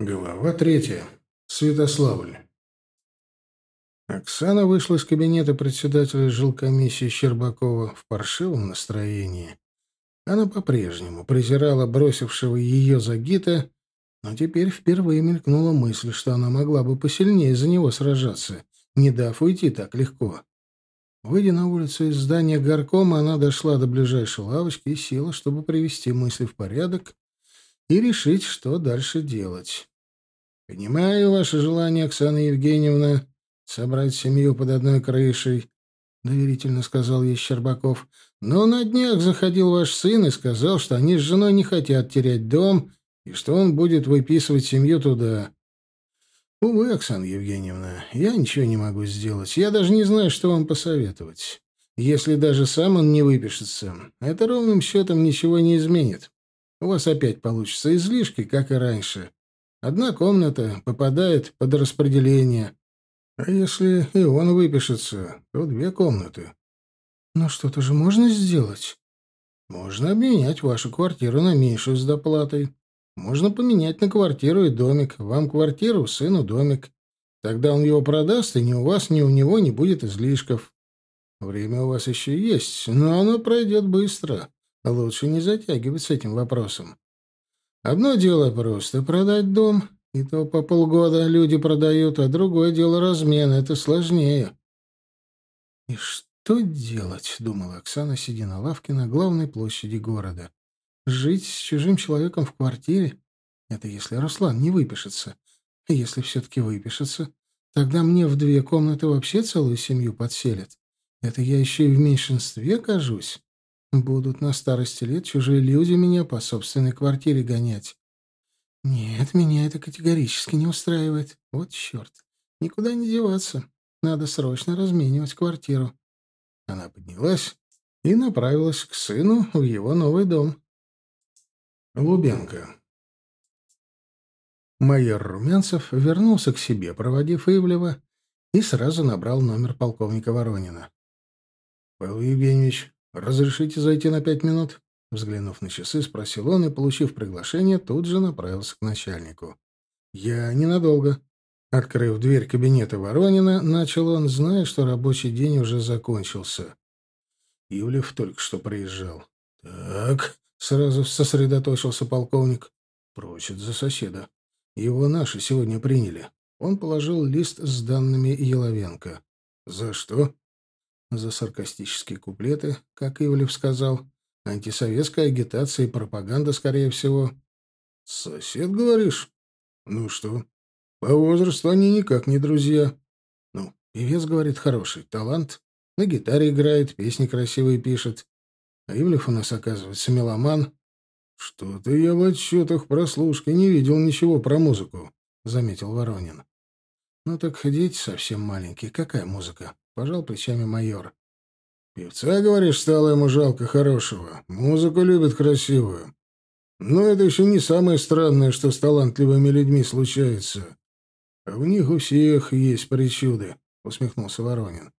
Глава третья. Святославль. Оксана вышла из кабинета председателя жилкомиссии Щербакова в паршивом настроении. Она по-прежнему презирала бросившего ее Загита, но теперь впервые мелькнула мысль, что она могла бы посильнее за него сражаться, не дав уйти так легко. Выйдя на улицу из здания горкома, она дошла до ближайшей лавочки и села, чтобы привести мысли в порядок и решить, что дальше делать. «Понимаю ваше желание, Оксана Евгеньевна, собрать семью под одной крышей», — доверительно сказал ей Щербаков. «Но на днях заходил ваш сын и сказал, что они с женой не хотят терять дом и что он будет выписывать семью туда». «Увы, Оксана Евгеньевна, я ничего не могу сделать. Я даже не знаю, что вам посоветовать. Если даже сам он не выпишется, это ровным счетом ничего не изменит. У вас опять получится излишки, как и раньше. Одна комната попадает под распределение. А если и он выпишется, то две комнаты. Но что-то же можно сделать. Можно обменять вашу квартиру на меньшую с доплатой. Можно поменять на квартиру и домик. Вам квартиру, сыну домик. Тогда он его продаст, и ни у вас, ни у него не будет излишков. Время у вас еще есть, но оно пройдет быстро. Лучше не затягивать с этим вопросом. Одно дело просто продать дом, и то по полгода люди продают, а другое дело размен, это сложнее. И что делать, думала Оксана, сидя на лавке на главной площади города. Жить с чужим человеком в квартире? Это если Руслан не выпишется. Если все-таки выпишется, тогда мне в две комнаты вообще целую семью подселят. Это я еще и в меньшинстве кажусь. Будут на старости лет чужие люди меня по собственной квартире гонять. Нет, меня это категорически не устраивает. Вот черт. Никуда не деваться. Надо срочно разменивать квартиру. Она поднялась и направилась к сыну в его новый дом. Лубенко. Майор Румянцев вернулся к себе, проводив Ивлева, и сразу набрал номер полковника Воронина. — Павел Евгеньевич, «Разрешите зайти на пять минут?» Взглянув на часы, спросил он и, получив приглашение, тут же направился к начальнику. «Я ненадолго». Открыв дверь кабинета Воронина, начал он, зная, что рабочий день уже закончился. Ивлев только что приезжал. «Так», — сразу сосредоточился полковник. «Прочит за соседа. Его наши сегодня приняли». Он положил лист с данными Еловенко. «За что?» За саркастические куплеты, как Ивлев сказал, антисоветская агитация и пропаганда, скорее всего. «Сосед, говоришь? Ну что, по возрасту они никак не друзья. Ну, певец, говорит, хороший, талант, на гитаре играет, песни красивые пишет. А Ивлев у нас, оказывается, меломан. Что-то я в отчетах прослушки не видел ничего про музыку», — заметил Воронин. «Ну так дети совсем маленькие. Какая музыка?» — пожал плечами майор. «Певца, говоришь, стало ему жалко хорошего. Музыку любит красивую. Но это еще не самое странное, что с талантливыми людьми случается. В них у всех есть причуды», — усмехнулся Воронин.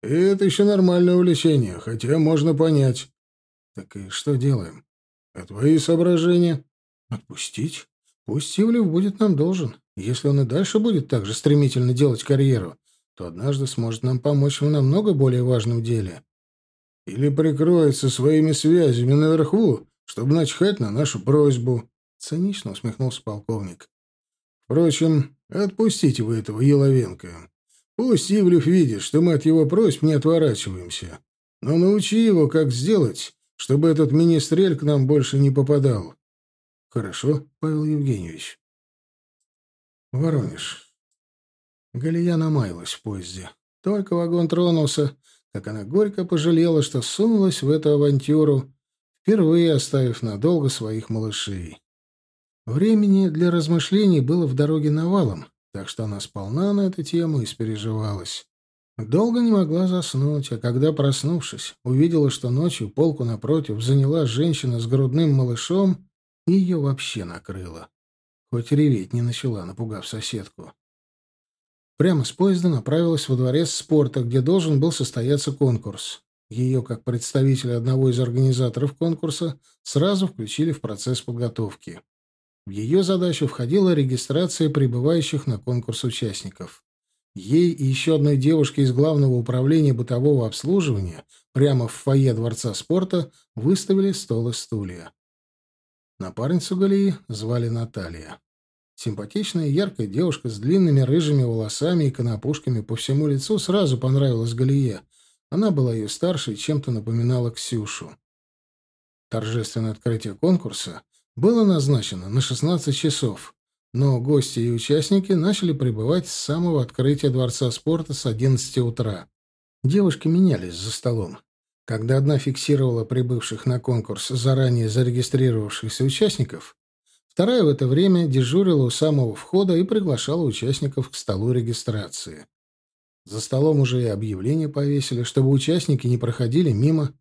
«Это еще нормальное увлечение, хотя можно понять». «Так и что делаем?» «А твои соображения?» «Отпустить. Пусть Ивлев будет нам должен. Если он и дальше будет так же стремительно делать карьеру, то однажды сможет нам помочь в намного более важном деле. Или прикроется своими связями наверху, чтобы начхать на нашу просьбу. Цинично усмехнулся полковник. Впрочем, отпустите вы этого Еловенко. Пусть Ивлев видит, что мы от его просьб не отворачиваемся. Но научи его, как сделать, чтобы этот министрель к нам больше не попадал. Хорошо, Павел Евгеньевич. Воронеж. Галия намаялась в поезде. Только вагон тронулся, как она горько пожалела, что сунулась в эту авантюру, впервые оставив надолго своих малышей. Времени для размышлений было в дороге навалом, так что она сполна на эту тему испереживалась. Долго не могла заснуть, а когда, проснувшись, увидела, что ночью полку напротив заняла женщина с грудным малышом, ее вообще накрыло. Хоть реветь не начала, напугав соседку. Прямо с поезда направилась во дворец спорта, где должен был состояться конкурс. Ее, как представителя одного из организаторов конкурса, сразу включили в процесс подготовки. В ее задачу входила регистрация прибывающих на конкурс участников. Ей и еще одной девушке из Главного управления бытового обслуживания прямо в фойе Дворца спорта выставили стол и стулья. Напарницу Галии звали Наталья. Симпатичная яркая девушка с длинными рыжими волосами и конопушками по всему лицу сразу понравилась Галие. Она была ее старше и чем-то напоминала Ксюшу. Торжественное открытие конкурса было назначено на 16 часов, но гости и участники начали прибывать с самого открытия Дворца спорта с 11 утра. Девушки менялись за столом. Когда одна фиксировала прибывших на конкурс заранее зарегистрировавшихся участников, Вторая в это время дежурила у самого входа и приглашала участников к столу регистрации. За столом уже и объявление повесили, чтобы участники не проходили мимо.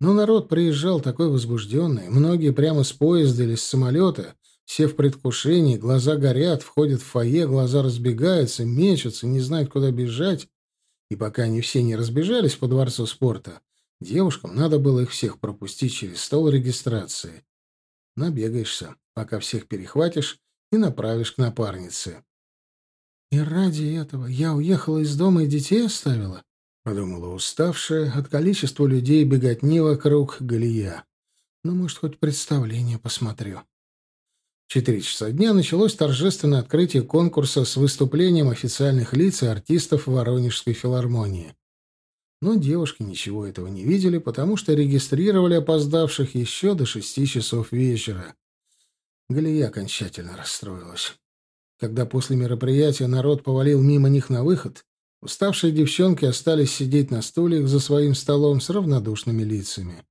Но народ приезжал такой возбужденный, многие прямо с поезда или с самолета, все в предвкушении, глаза горят, входят в фойе, глаза разбегаются, мечутся, не знают, куда бежать. И пока они все не разбежались по дворцу спорта, девушкам надо было их всех пропустить через стол регистрации. Набегаешься пока всех перехватишь и направишь к напарнице. «И ради этого я уехала из дома и детей оставила?» — подумала уставшая от количества людей беготни вокруг Галия. «Ну, может, хоть представление посмотрю». В четыре часа дня началось торжественное открытие конкурса с выступлением официальных лиц и артистов Воронежской филармонии. Но девушки ничего этого не видели, потому что регистрировали опоздавших еще до шести часов вечера. Галия окончательно расстроилась. Когда после мероприятия народ повалил мимо них на выход, уставшие девчонки остались сидеть на стульях за своим столом с равнодушными лицами.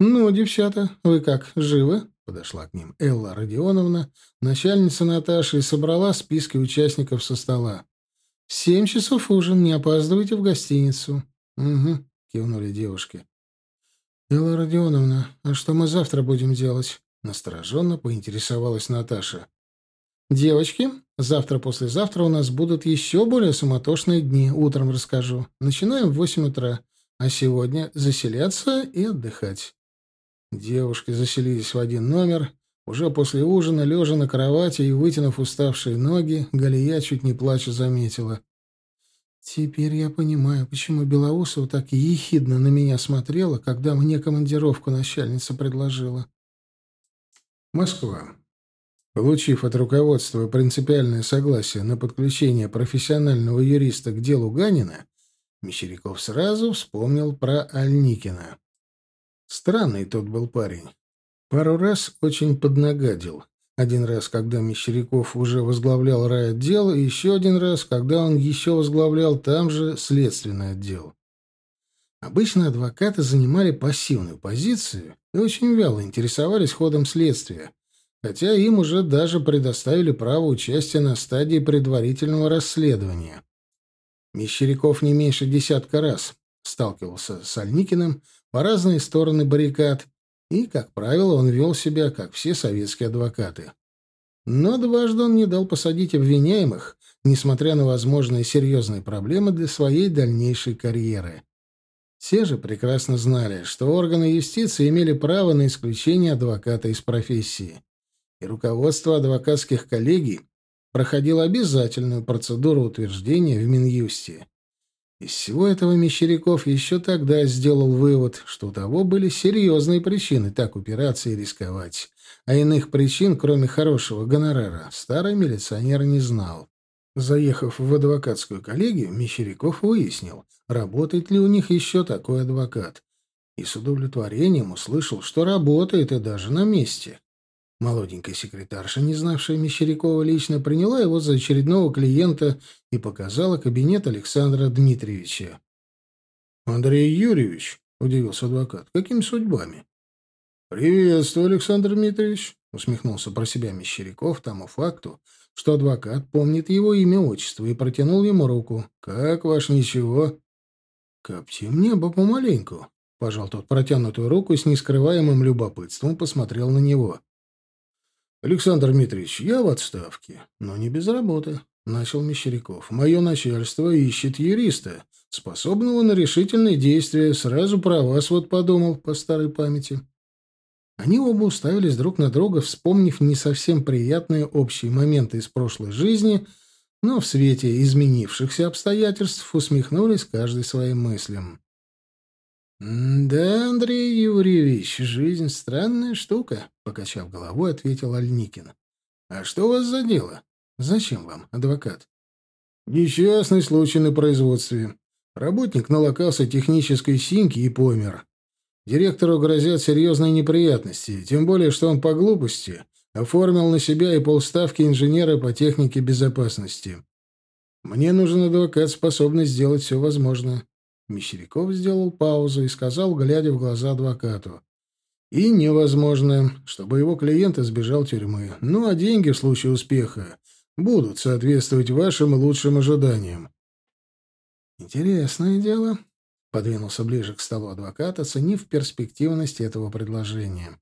«Ну, девчата, вы как, живы?» — подошла к ним Элла Родионовна, начальница Наташи, и собрала списки участников со стола. «В семь часов ужин, не опаздывайте в гостиницу». «Угу», — кивнули девушки. «Элла Родионовна, а что мы завтра будем делать?» Настороженно поинтересовалась Наташа. «Девочки, завтра-послезавтра у нас будут еще более суматошные дни. Утром расскажу. Начинаем в восемь утра. А сегодня заселяться и отдыхать». Девушки заселились в один номер. Уже после ужина, лежа на кровати и вытянув уставшие ноги, Галия, чуть не плача, заметила. «Теперь я понимаю, почему Белоусова так ехидно на меня смотрела, когда мне командировку начальница предложила. Москва. Получив от руководства принципиальное согласие на подключение профессионального юриста к делу Ганина, Мещеряков сразу вспомнил про Альникина. Странный тот был парень. Пару раз очень поднагадил. Один раз, когда Мещеряков уже возглавлял райотдел, и еще один раз, когда он еще возглавлял там же следственный отдел. Обычно адвокаты занимали пассивную позицию и очень вяло интересовались ходом следствия, хотя им уже даже предоставили право участия на стадии предварительного расследования. Мещеряков не меньше десятка раз сталкивался с Альникиным по разные стороны баррикад, и, как правило, он вел себя, как все советские адвокаты. Но дважды он не дал посадить обвиняемых, несмотря на возможные серьезные проблемы для своей дальнейшей карьеры. Все же прекрасно знали, что органы юстиции имели право на исключение адвоката из профессии. И руководство адвокатских коллегий проходило обязательную процедуру утверждения в Минюсте. Из всего этого Мещеряков еще тогда сделал вывод, что у того были серьезные причины так упираться и рисковать. А иных причин, кроме хорошего гонорара, старый милиционер не знал. Заехав в адвокатскую коллегию, Мещеряков выяснил, работает ли у них еще такой адвокат. И с удовлетворением услышал, что работает и даже на месте. Молоденькая секретарша, не знавшая Мещерякова лично, приняла его за очередного клиента и показала кабинет Александра Дмитриевича. «Андрей Юрьевич», — удивился адвокат, — «какими судьбами?» «Приветствую, Александр Дмитриевич», — усмехнулся про себя Мещеряков тому факту, что адвокат помнит его имя, отчество и протянул ему руку. «Как ваш ничего?» «Коптим небо помаленьку», — пожал тот протянутую руку и с нескрываемым любопытством посмотрел на него. «Александр Дмитриевич, я в отставке, но не без работы», — начал Мещеряков. «Мое начальство ищет юриста, способного на решительные действия. Сразу про вас вот подумал, по старой памяти». Они оба уставились друг на друга, вспомнив не совсем приятные общие моменты из прошлой жизни, но в свете изменившихся обстоятельств усмехнулись каждый своим мыслям. «Да, Андрей Юрьевич, жизнь — странная штука», — покачав головой, ответил Альникин. «А что у вас за дело? Зачем вам, адвокат?» «Несчастный случай на производстве. Работник налокался технической синьки и помер. Директору грозят серьезные неприятности, тем более, что он по глупости оформил на себя и полставки инженера по технике безопасности. Мне нужен адвокат, способный сделать все возможное. Мещеряков сделал паузу и сказал, глядя в глаза адвокату. И невозможно, чтобы его клиент избежал тюрьмы. Ну, а деньги в случае успеха будут соответствовать вашим лучшим ожиданиям. Интересное дело. Подвинулся ближе к столу адвокат, оценив перспективность этого предложения.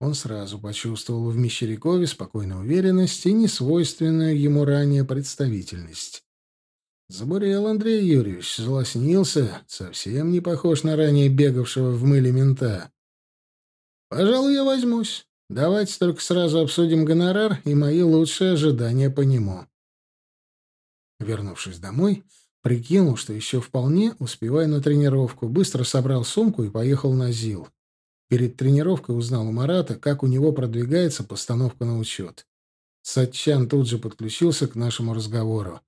Он сразу почувствовал в Мещерякове спокойную уверенность и несвойственную ему ранее представительность. Забурел Андрей Юрьевич, злоснился, совсем не похож на ранее бегавшего в мыле мента. «Пожалуй, я возьмусь. Давайте только сразу обсудим гонорар и мои лучшие ожидания по нему». Вернувшись домой, Прикинул, что еще вполне успеваю на тренировку, быстро собрал сумку и поехал на ЗИЛ. Перед тренировкой узнал у Марата, как у него продвигается постановка на учет. Сатчан тут же подключился к нашему разговору.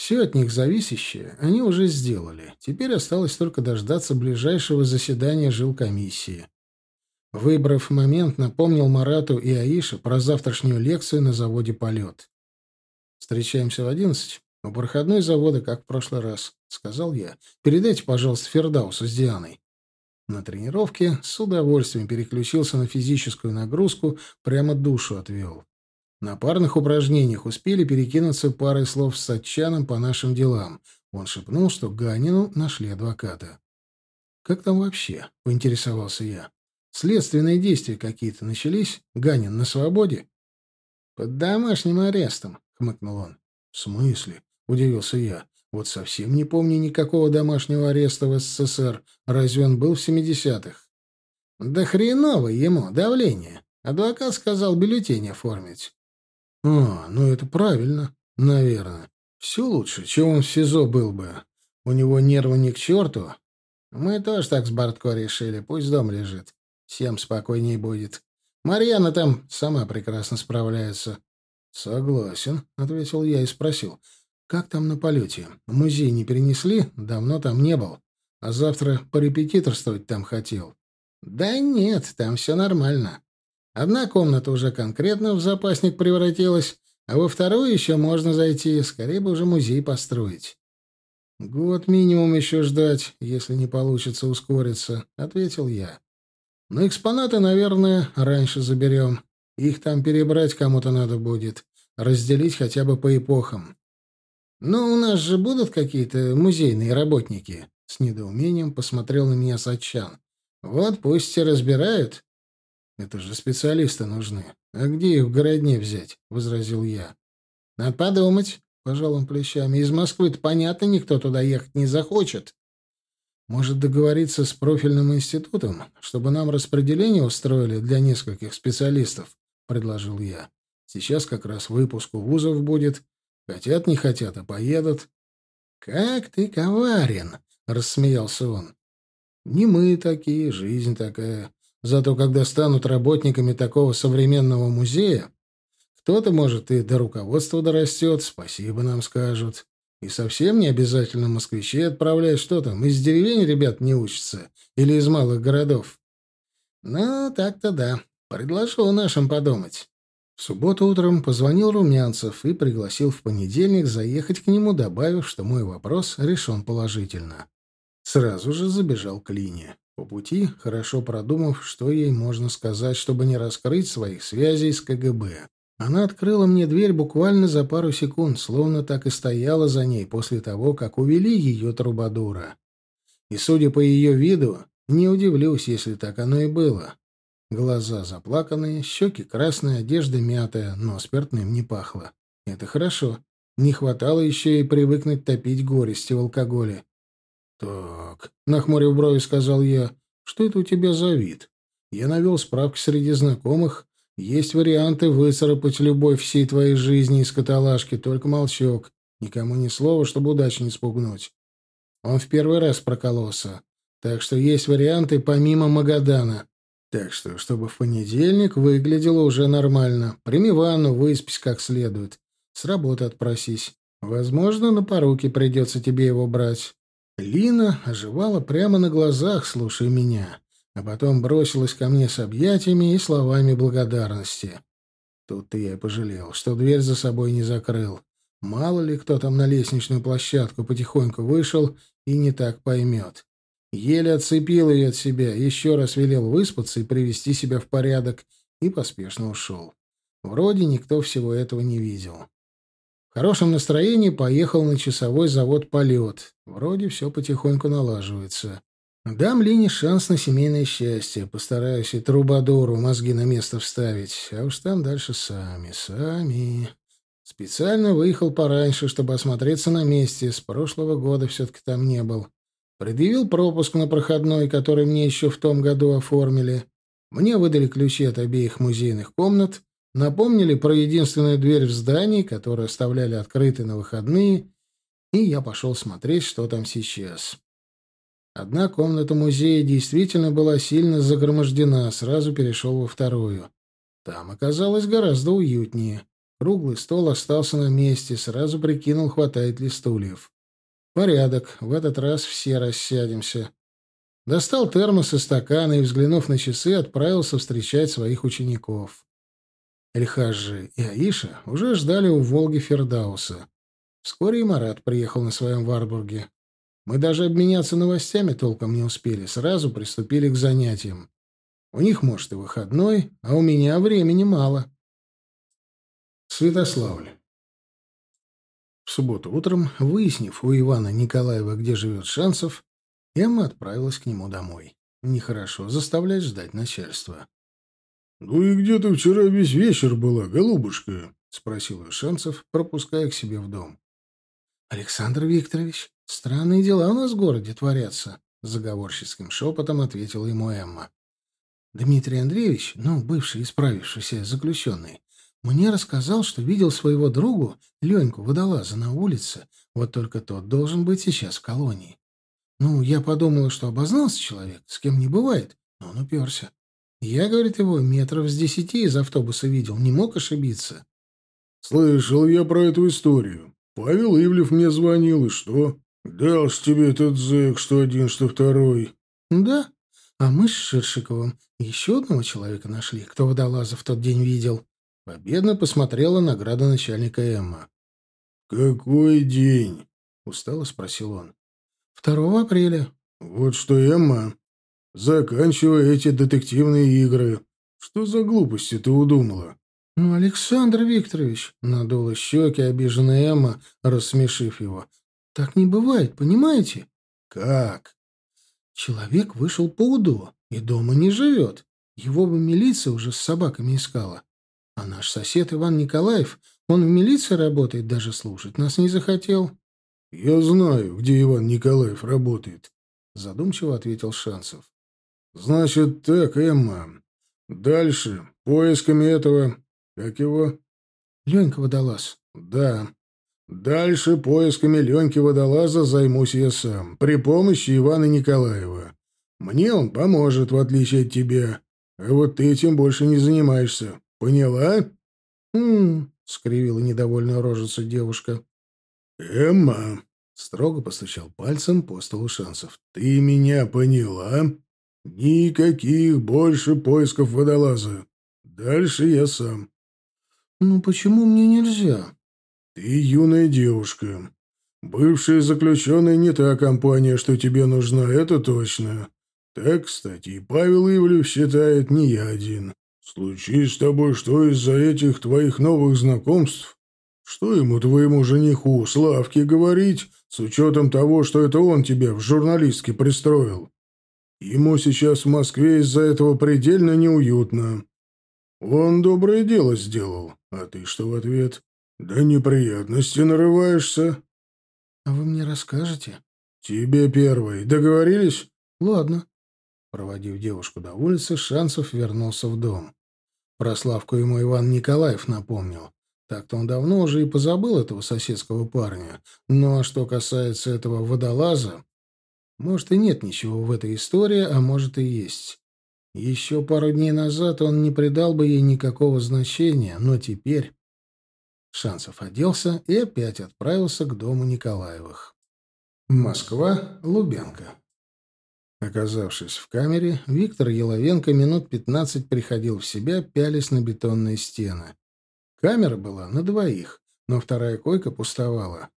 Все от них зависящее они уже сделали. Теперь осталось только дождаться ближайшего заседания жилкомиссии. Выбрав момент, напомнил Марату и Аише про завтрашнюю лекцию на заводе «Полет». «Встречаемся в одиннадцать?» «У проходной завода, как в прошлый раз», — сказал я. «Передайте, пожалуйста, Фердаусу с Дианой». На тренировке с удовольствием переключился на физическую нагрузку, прямо душу отвел. На парных упражнениях успели перекинуться парой слов с Сатчаном по нашим делам. Он шепнул, что Ганину нашли адвоката. «Как там вообще?» — поинтересовался я. «Следственные действия какие-то начались? Ганин на свободе?» «Под домашним арестом», — хмыкнул он. «В смысле?» Удивился я. Вот совсем не помню никакого домашнего ареста в СССР. Разве он был в 70-х? Да хреново ему, давление. Адвокат сказал бюллетень оформить. А, ну это правильно, наверное. Все лучше, чем он в СИЗО был бы. У него нервы не к черту. Мы тоже так с Бортко решили. Пусть дом лежит. Всем спокойней будет. Марьяна там сама прекрасно справляется. — Согласен, — ответил я и спросил. «Как там на полете? Музей не перенесли? Давно там не был. А завтра порепетиторствовать там хотел». «Да нет, там все нормально. Одна комната уже конкретно в запасник превратилась, а во вторую еще можно зайти, скорее бы уже музей построить». «Год минимум еще ждать, если не получится ускориться», — ответил я. «Но экспонаты, наверное, раньше заберем. Их там перебрать кому-то надо будет, разделить хотя бы по эпохам. «Но у нас же будут какие-то музейные работники?» С недоумением посмотрел на меня Сачан. «Вот пусть все разбирают». «Это же специалисты нужны. А где их в городне взять?» — возразил я. «Надо подумать», — пожал он плечами. «Из Москвы-то, понятно, никто туда ехать не захочет». «Может, договориться с профильным институтом, чтобы нам распределение устроили для нескольких специалистов?» — предложил я. «Сейчас как раз выпуск у вузов будет, Хотят, не хотят, а поедут. «Как ты коварен!» — рассмеялся он. «Не мы такие, жизнь такая. Зато когда станут работниками такого современного музея, кто-то, может, и до руководства дорастет, спасибо нам скажут. И совсем не обязательно москвичей отправлять, что там, из деревень ребят не учатся или из малых городов. Ну, так-то да. Предложу нашим подумать. В субботу утром позвонил Румянцев и пригласил в понедельник заехать к нему, добавив, что мой вопрос решен положительно. Сразу же забежал к Лине. По пути, хорошо продумав, что ей можно сказать, чтобы не раскрыть своих связей с КГБ. Она открыла мне дверь буквально за пару секунд, словно так и стояла за ней после того, как увели ее трубадура. И, судя по ее виду, не удивлюсь, если так оно и было. Глаза заплаканные, щеки красные, одежда мятая, но спиртным не пахло. Это хорошо. Не хватало еще и привыкнуть топить горести в алкоголе. «Так», — нахмурив брови, сказал я, — «что это у тебя за вид? Я навел справки среди знакомых. Есть варианты выцарапать любовь всей твоей жизни из каталажки, только молчок. Никому ни слова, чтобы удачу не спугнуть. Он в первый раз прокололся. Так что есть варианты помимо Магадана. Так что, чтобы в понедельник выглядело уже нормально. Прими ванну, выспись как следует. С работы отпросись. Возможно, на поруки придется тебе его брать. Лина оживала прямо на глазах, слушая меня, а потом бросилась ко мне с объятиями и словами благодарности. Тут-то я и пожалел, что дверь за собой не закрыл. Мало ли кто там на лестничную площадку потихоньку вышел и не так поймет. Еле отцепил ее от себя, еще раз велел выспаться и привести себя в порядок, и поспешно ушел. Вроде никто всего этого не видел. В хорошем настроении поехал на часовой завод «Полет». Вроде все потихоньку налаживается. Дам Лине шанс на семейное счастье. Постараюсь и Трубадору мозги на место вставить. А уж там дальше сами, сами. Специально выехал пораньше, чтобы осмотреться на месте. С прошлого года все-таки там не был. Предъявил пропуск на проходной, который мне еще в том году оформили. Мне выдали ключи от обеих музейных комнат, напомнили про единственную дверь в здании, которую оставляли открытой на выходные, и я пошел смотреть, что там сейчас. Одна комната музея действительно была сильно загромождена, сразу перешел во вторую. Там оказалось гораздо уютнее. Круглый стол остался на месте, сразу прикинул, хватает ли стульев. Порядок. В этот раз все рассядемся. Достал термос и стаканы и, взглянув на часы, отправился встречать своих учеников. Эльхаджи и Аиша уже ждали у Волги Фердауса. Вскоре и Марат приехал на своем Варбурге. Мы даже обменяться новостями толком не успели, сразу приступили к занятиям. У них, может, и выходной, а у меня времени мало. Святославль. В субботу утром, выяснив у Ивана Николаева, где живет Шансов, Эмма отправилась к нему домой. Нехорошо заставлять ждать начальства. — Ну и где ты вчера весь вечер была, голубушка? — спросил ее пропуская к себе в дом. — Александр Викторович, странные дела у нас в городе творятся, — заговорческим шепотом ответила ему Эмма. Дмитрий Андреевич, ну, бывший исправившийся заключенный, мне рассказал, что видел своего другу, Леньку Водолаза, на улице. Вот только тот должен быть сейчас в колонии. Ну, я подумала, что обознался человек, с кем не бывает, но он уперся. Я, говорит, его метров с десяти из автобуса видел, не мог ошибиться. Слышал я про эту историю. Павел Ивлев мне звонил, и что? Дал с тебе этот зэк, что один, что второй. Да, а мы с Шершиковым еще одного человека нашли, кто водолаза в тот день видел. Победно посмотрела на градоначальника Эмма. «Какой день?» — устало спросил он. «Второго апреля». «Вот что, Эмма, заканчивай эти детективные игры. Что за глупости ты удумала?» «Ну, Александр Викторович», — надула щеки обиженная Эмма, рассмешив его. «Так не бывает, понимаете?» «Как?» «Человек вышел по УДО и дома не живет. Его бы милиция уже с собаками искала. А наш сосед Иван Николаев, он в милиции работает, даже слушать нас не захотел. — Я знаю, где Иван Николаев работает, — задумчиво ответил Шансов. — Значит так, Эмма. Дальше поисками этого... Как его? — Ленька Водолаз. — Да. Дальше поисками Леньки Водолаза займусь я сам, при помощи Ивана Николаева. Мне он поможет, в отличие от тебя. А вот ты этим больше не занимаешься. Поняла? Хм, скривила недовольную рожицу девушка. Эмма, строго постучал пальцем по столу шансов. Ты меня поняла? Никаких больше поисков водолаза. Дальше я сам. Ну почему мне нельзя? Ты юная девушка. Бывшая заключенная не та компания, что тебе нужна, это точно. Так, кстати, и Павел Ивлев считает не я один. Случись с тобой что из-за этих твоих новых знакомств? Что ему, твоему жениху, Славке, говорить, с учетом того, что это он тебя в журналистке пристроил? Ему сейчас в Москве из-за этого предельно неуютно. Он доброе дело сделал, а ты что в ответ? Да неприятности нарываешься. А вы мне расскажете? Тебе первый. Договорились? Ладно. Проводив девушку до улицы, Шансов вернулся в дом. Про Славку ему Иван Николаев напомнил. Так-то он давно уже и позабыл этого соседского парня. Ну а что касается этого водолаза, может и нет ничего в этой истории, а может и есть. Еще пару дней назад он не придал бы ей никакого значения, но теперь... Шансов оделся и опять отправился к дому Николаевых. Москва, Лубенко. Оказавшись в камере, Виктор Еловенко минут пятнадцать приходил в себя, пялись на бетонные стены. Камера была на двоих, но вторая койка пустовала.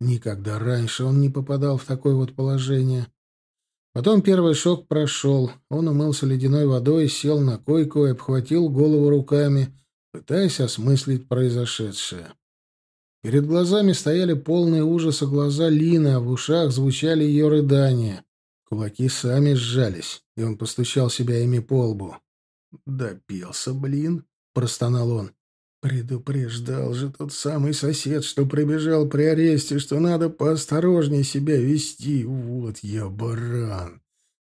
Никогда раньше он не попадал в такое вот положение. Потом первый шок прошел. Он умылся ледяной водой, сел на койку и обхватил голову руками, пытаясь осмыслить произошедшее. Перед глазами стояли полные ужаса глаза Лины, а в ушах звучали ее рыдания. Кулаки сами сжались, и он постучал себя ими по лбу. «Допился, блин!» — простонал он. «Предупреждал же тот самый сосед, что прибежал при аресте, что надо поосторожнее себя вести. Вот я баран!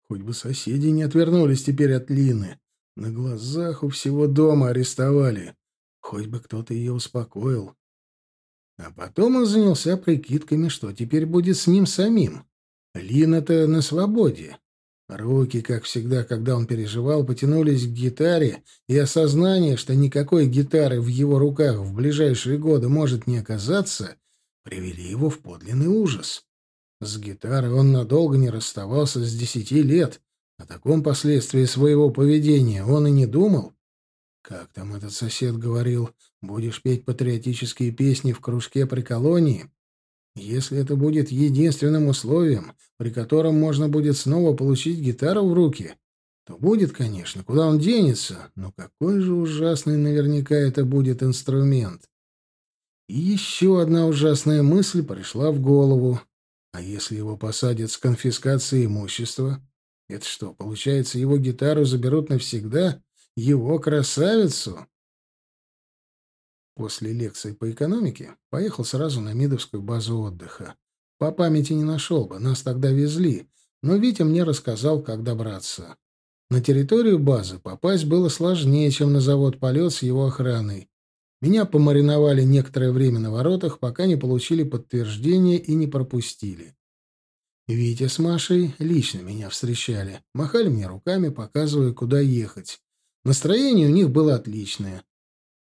Хоть бы соседи не отвернулись теперь от Лины. На глазах у всего дома арестовали. Хоть бы кто-то ее успокоил. А потом он занялся прикидками, что теперь будет с ним самим. Лина-то на свободе. Руки, как всегда, когда он переживал, потянулись к гитаре, и осознание, что никакой гитары в его руках в ближайшие годы может не оказаться, привели его в подлинный ужас. С гитарой он надолго не расставался с десяти лет. О таком последствии своего поведения он и не думал. Как там этот сосед говорил, будешь петь патриотические песни в кружке при колонии? Если это будет единственным условием, при котором можно будет снова получить гитару в руки, то будет, конечно, куда он денется, но какой же ужасный наверняка это будет инструмент. И еще одна ужасная мысль пришла в голову. А если его посадят с конфискацией имущества? Это что, получается, его гитару заберут навсегда? Его красавицу? После лекции по экономике поехал сразу на Мидовскую базу отдыха. По памяти не нашел бы, нас тогда везли, но Витя мне рассказал, как добраться. На территорию базы попасть было сложнее, чем на завод «Полет» с его охраной. Меня помариновали некоторое время на воротах, пока не получили подтверждение и не пропустили. Витя с Машей лично меня встречали, махали мне руками, показывая, куда ехать. Настроение у них было отличное.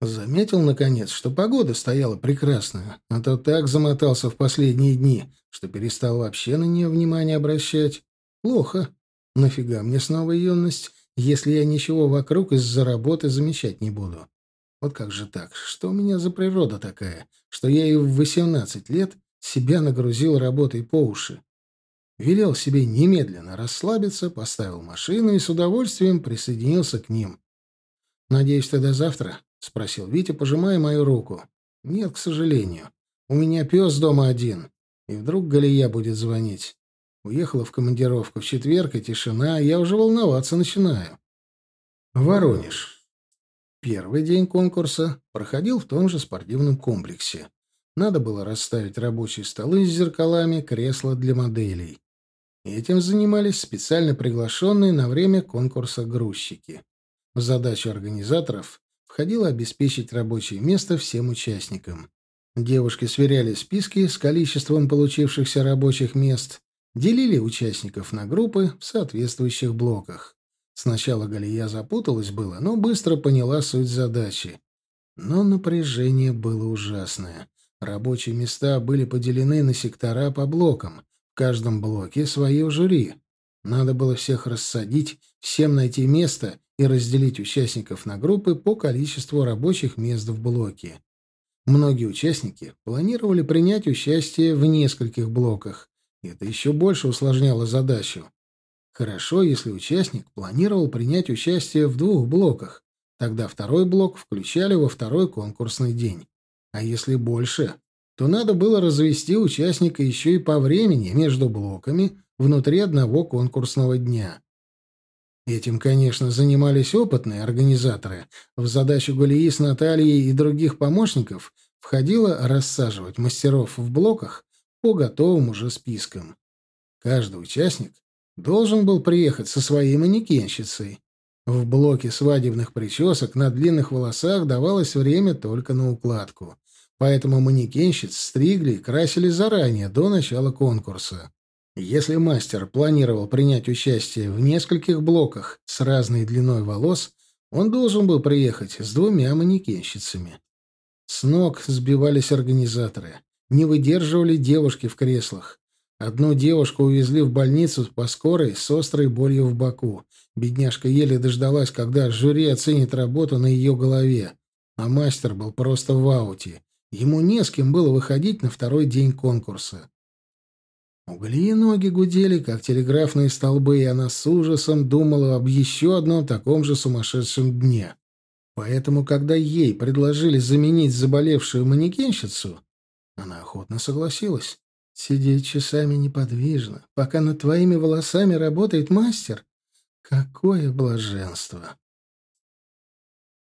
Заметил, наконец, что погода стояла прекрасная, а то так замотался в последние дни, что перестал вообще на нее внимание обращать. Плохо. Нафига мне снова юность, если я ничего вокруг из-за работы замечать не буду? Вот как же так? Что у меня за природа такая, что я и в восемнадцать лет себя нагрузил работой по уши? Велел себе немедленно расслабиться, поставил машину и с удовольствием присоединился к ним. «Надеюсь, до завтра?» — спросил Витя, пожимая мою руку. «Нет, к сожалению. У меня пес дома один. И вдруг Галия будет звонить. Уехала в командировку в четверг, и тишина, я уже волноваться начинаю». Воронеж. Первый день конкурса проходил в том же спортивном комплексе. Надо было расставить рабочие столы с зеркалами, кресла для моделей. Этим занимались специально приглашенные на время конкурса грузчики. В задачу организаторов входило обеспечить рабочее место всем участникам. Девушки сверяли списки с количеством получившихся рабочих мест, делили участников на группы в соответствующих блоках. Сначала Галия запуталась было, но быстро поняла суть задачи. Но напряжение было ужасное. Рабочие места были поделены на сектора по блокам. В каждом блоке свое жюри. Надо было всех рассадить, всем найти место и разделить участников на группы по количеству рабочих мест в блоке. Многие участники планировали принять участие в нескольких блоках. Это еще больше усложняло задачу. Хорошо, если участник планировал принять участие в двух блоках. Тогда второй блок включали во второй конкурсный день. А если больше, то надо было развести участника еще и по времени между блоками внутри одного конкурсного дня. Этим, конечно, занимались опытные организаторы. В задачу Галии с Натальей и других помощников входило рассаживать мастеров в блоках по готовым уже спискам. Каждый участник должен был приехать со своей манекенщицей. В блоке свадебных причесок на длинных волосах давалось время только на укладку. Поэтому манекенщиц стригли и красили заранее, до начала конкурса. Если мастер планировал принять участие в нескольких блоках с разной длиной волос, он должен был приехать с двумя манекенщицами. С ног сбивались организаторы. Не выдерживали девушки в креслах. Одну девушку увезли в больницу по скорой с острой болью в боку. Бедняжка еле дождалась, когда жюри оценит работу на ее голове. А мастер был просто в ауте. Ему не с кем было выходить на второй день конкурса. Угли и ноги гудели, как телеграфные столбы, и она с ужасом думала об еще одном таком же сумасшедшем дне. Поэтому, когда ей предложили заменить заболевшую манекенщицу, она охотно согласилась. Сидеть часами неподвижно, пока над твоими волосами работает мастер. Какое блаженство!